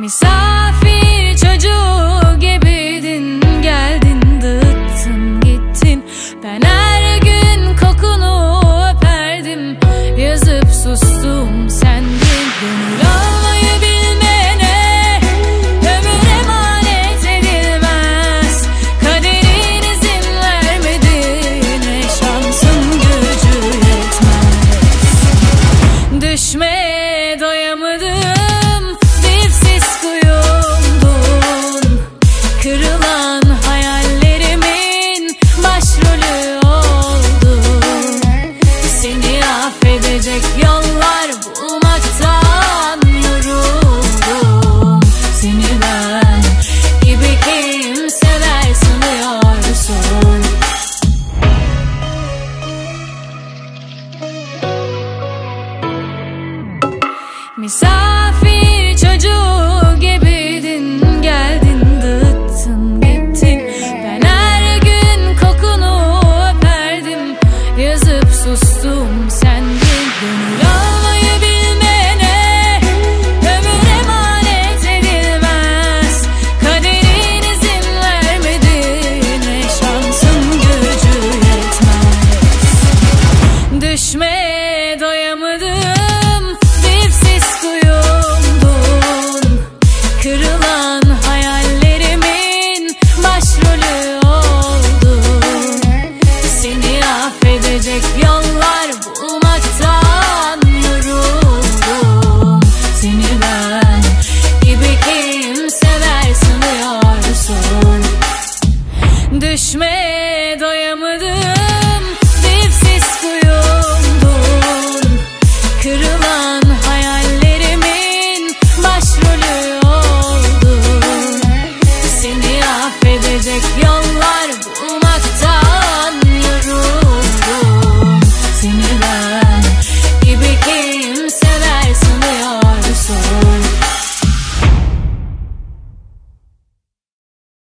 Me Misafir olan hayallerimin başrolü oldu. Seni affedecek yollar bulmaktan yoruldum. Seni ben gibi kimseler sanıyorsun. Misafir çocuğum Yazıp sustum sendin Gönül almayı bilmene Ömür emanet edilmez. Kaderin izin vermediğine Şansın gücü yetmez. Düşmeye yollar bulmaktan yoruldum. Seni ben gibi kim sever sanıyorsun. Düşmeye doyamadım dipsiz kuyumdum. Kırılan hayallerimin başrolü oldum. Seni affedecek